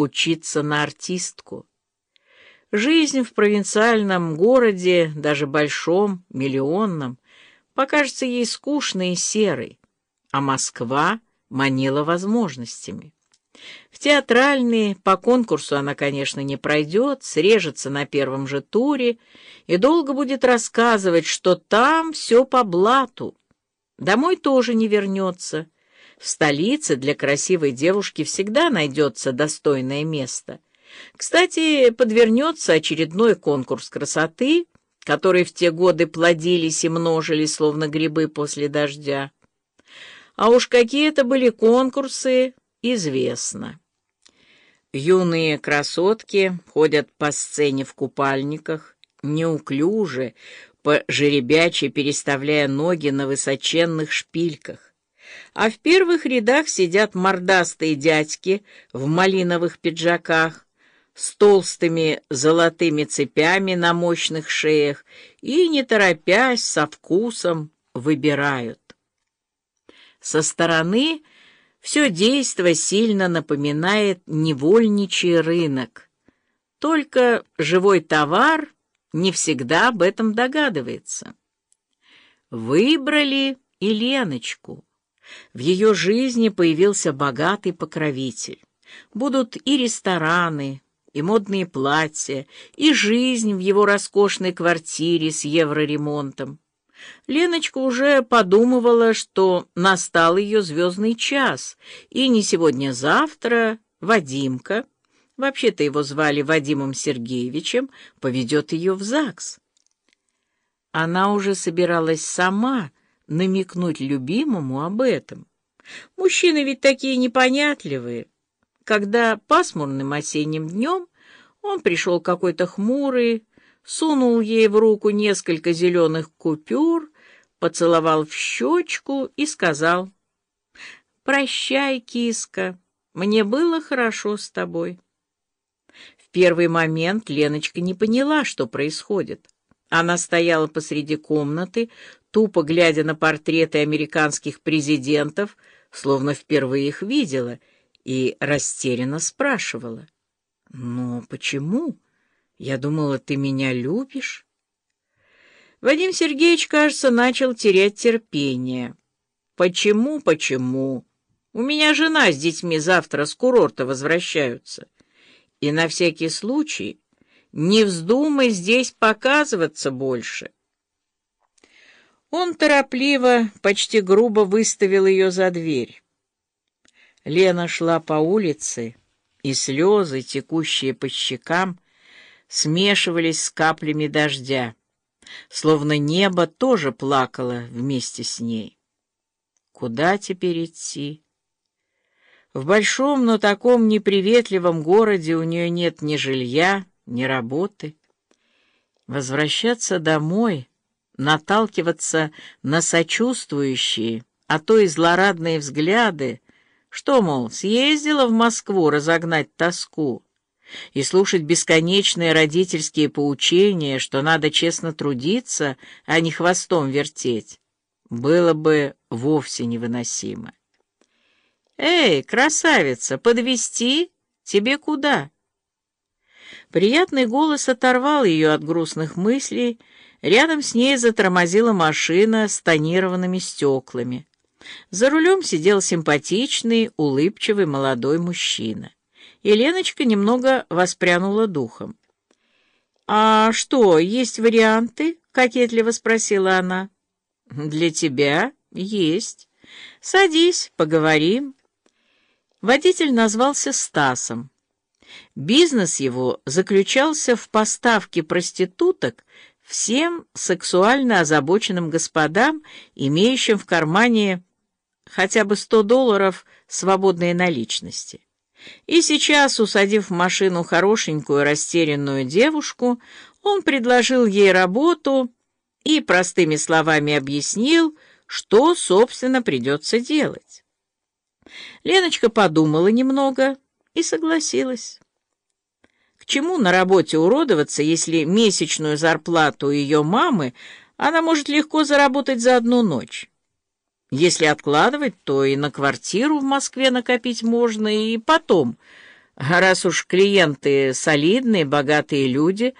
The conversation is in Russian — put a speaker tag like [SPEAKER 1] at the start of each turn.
[SPEAKER 1] учиться на артистку. Жизнь в провинциальном городе, даже большом, миллионном, покажется ей скучной и серой, а Москва манила возможностями. В театральные по конкурсу она, конечно, не пройдет, срежется на первом же туре и долго будет рассказывать, что там все по блату. Домой тоже не вернется. В столице для красивой девушки всегда найдется достойное место. Кстати, подвернется очередной конкурс красоты, который в те годы плодились и множились, словно грибы после дождя. А уж какие это были конкурсы, известно. Юные красотки ходят по сцене в купальниках, неуклюже, по жеребяче переставляя ноги на высоченных шпильках. А в первых рядах сидят мордастые дядьки в малиновых пиджаках, с толстыми золотыми цепями на мощных шеях и, не торопясь, со вкусом выбирают. Со стороны все действо сильно напоминает невольничий рынок. Только живой товар не всегда об этом догадывается. Выбрали и Леночку. В ее жизни появился богатый покровитель. Будут и рестораны, и модные платья, и жизнь в его роскошной квартире с евроремонтом. Леночка уже подумывала, что настал ее звездный час, и не сегодня-завтра Вадимка, вообще-то его звали Вадимом Сергеевичем, поведет ее в ЗАГС. Она уже собиралась сама намекнуть любимому об этом. Мужчины ведь такие непонятливые. Когда пасмурным осенним днем он пришел какой-то хмурый, сунул ей в руку несколько зеленых купюр, поцеловал в щечку и сказал, «Прощай, киска, мне было хорошо с тобой». В первый момент Леночка не поняла, что происходит. Она стояла посреди комнаты, тупо глядя на портреты американских президентов, словно впервые их видела, и растерянно спрашивала. «Но почему?» Я думала, ты меня любишь. Вадим Сергеевич, кажется, начал терять терпение. Почему, почему? У меня жена с детьми завтра с курорта возвращаются. И на всякий случай не вздумай здесь показываться больше. Он торопливо, почти грубо выставил ее за дверь. Лена шла по улице, и слезы, текущие по щекам, смешивались с каплями дождя, словно небо тоже плакало вместе с ней. Куда теперь идти? В большом, но таком неприветливом городе у нее нет ни жилья, ни работы. Возвращаться домой, наталкиваться на сочувствующие, а то и злорадные взгляды, что, мол, съездила в Москву разогнать тоску, и слушать бесконечные родительские поучения, что надо честно трудиться, а не хвостом вертеть, было бы вовсе невыносимо. «Эй, красавица, подвести Тебе куда?» Приятный голос оторвал ее от грустных мыслей. Рядом с ней затормозила машина с тонированными стеклами. За рулем сидел симпатичный, улыбчивый молодой мужчина и Леночка немного воспрянула духом. «А что, есть варианты?» — кокетливо спросила она. «Для тебя есть. Садись, поговорим». Водитель назвался Стасом. Бизнес его заключался в поставке проституток всем сексуально озабоченным господам, имеющим в кармане хотя бы сто долларов свободной наличности. И сейчас, усадив в машину хорошенькую растерянную девушку, он предложил ей работу и простыми словами объяснил, что, собственно, придется делать. Леночка подумала немного и согласилась. Чему на работе уродоваться, если месячную зарплату ее мамы она может легко заработать за одну ночь? Если откладывать, то и на квартиру в Москве накопить можно, и потом. А раз уж клиенты солидные, богатые люди,